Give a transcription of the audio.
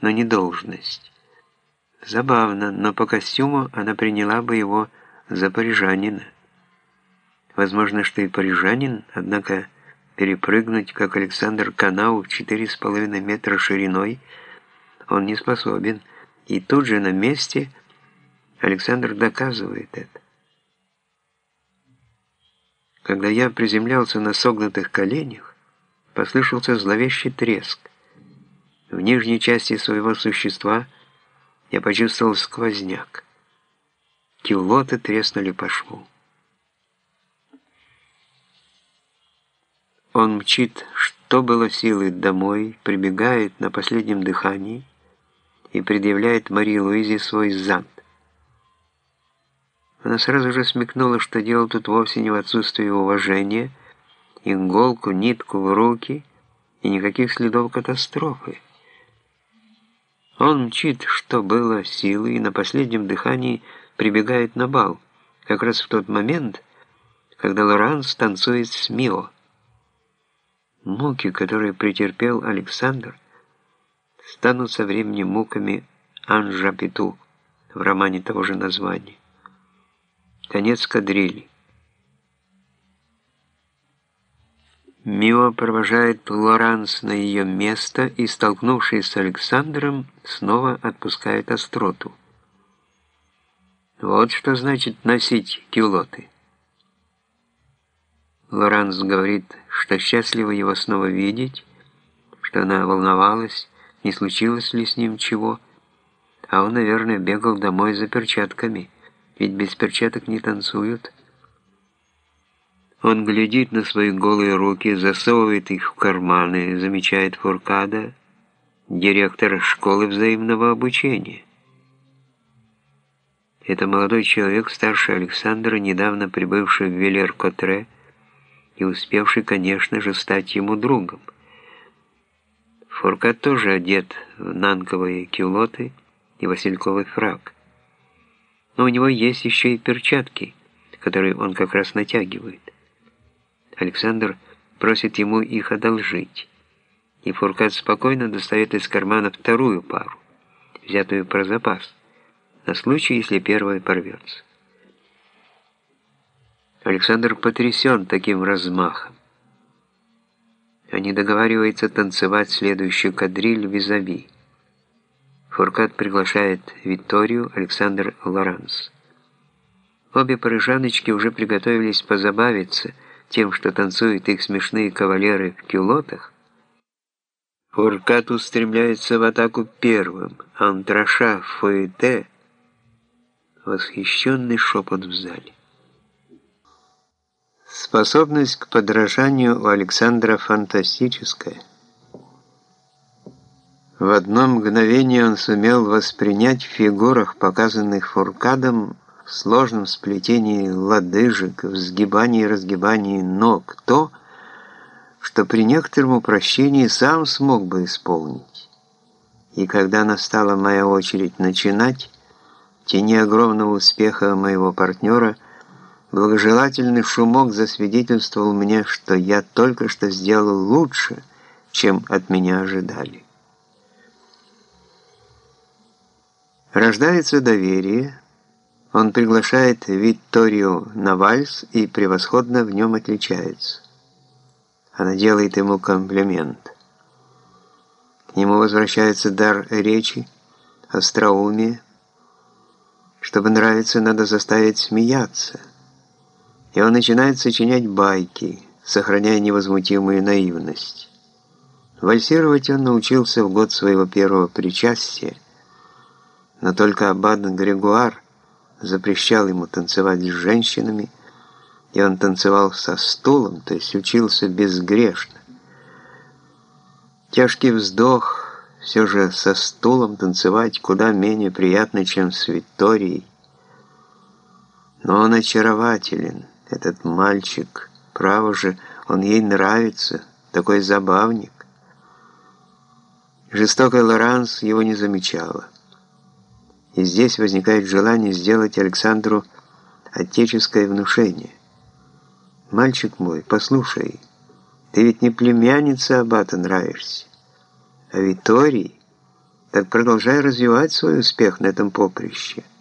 но не должность. Забавно, но по костюму она приняла бы его за парижанина. Возможно, что и парижанин, однако перепрыгнуть, как Александр Канау, в 4,5 метра шириной, он не способен, и тут же на месте Александр доказывает это. Когда я приземлялся на согнутых коленях, послышался зловещий треск. В нижней части своего существа я почувствовал сквозняк. Кюлоты треснули по шву. Он мчит, что было силы, домой, прибегает на последнем дыхании и предъявляет Марии Луизе свой зонт. Она сразу же смекнула, что дело тут вовсе не в отсутствии уважения, иголку, нитку в руки и никаких следов катастрофы. Он мчит, что было силы, и на последнем дыхании прибегает на бал, как раз в тот момент, когда Лоранс танцует с Мио. Муки, которые претерпел Александр, станут со временем муками Анжа Пету в романе того же названия. Конец кадрили. Мио провожает Лоранс на ее место и, столкнувшись с Александром, снова отпускает остроту. Вот что значит носить кюлоты. Лоранс говорит, что счастлива его снова видеть, что она волновалась, не случилось ли с ним чего, а он, наверное, бегал домой за перчатками, ведь без перчаток не танцуют. Он глядит на свои голые руки, засовывает их в карманы, замечает Фуркада, директора школы взаимного обучения. Это молодой человек, старше Александра, недавно прибывший в Велер-Котре, и успевший, конечно же, стать ему другом. Фуркат тоже одет в нанковые кюлоты и васильковый фраг. Но у него есть еще и перчатки, которые он как раз натягивает. Александр просит ему их одолжить, и Фуркат спокойно достает из кармана вторую пару, взятую про запас, на случай, если первая порвется. Александр потрясен таким размахом. Они договариваются танцевать следующую кадриль визави. Фуркат приглашает Викторию, Александр Лоранс. Обе парижаночки уже приготовились позабавиться тем, что танцуют их смешные кавалеры в кюлотах. Фуркат устремляется в атаку первым, антраша в фуэте. Восхищенный шепот в зале. Способность к подражанию у Александра фантастическая. В одно мгновение он сумел воспринять в фигурах, показанных Фуркадом, в сложном сплетении лодыжек, в сгибании и разгибании ног, то, что при некотором упрощении сам смог бы исполнить. И когда настала моя очередь начинать, в тени огромного успеха моего партнера – Благожелательный шумок засвидетельствовал мне, что я только что сделал лучше, чем от меня ожидали. Рождается доверие. Он приглашает Викторию на вальс и превосходно в нем отличается. Она делает ему комплимент. К нему возвращается дар речи, остроумие. Чтобы нравиться, надо заставить смеяться – и он начинает сочинять байки, сохраняя невозмутимую наивность. Вальсировать он научился в год своего первого причастия, но только аббат Грегуар запрещал ему танцевать с женщинами, и он танцевал со стулом, то есть учился безгрешно. Тяжкий вздох, все же со стулом танцевать куда менее приятно, чем с Викторией. Но он очарователен – этот мальчик, право же, он ей нравится, такой забавник. Жестокая Лоранс его не замечала. И здесь возникает желание сделать Александру отеческое внушение. «Мальчик мой, послушай, ты ведь не племянница Аббата нравишься, а Витории, так продолжай развивать свой успех на этом поприще –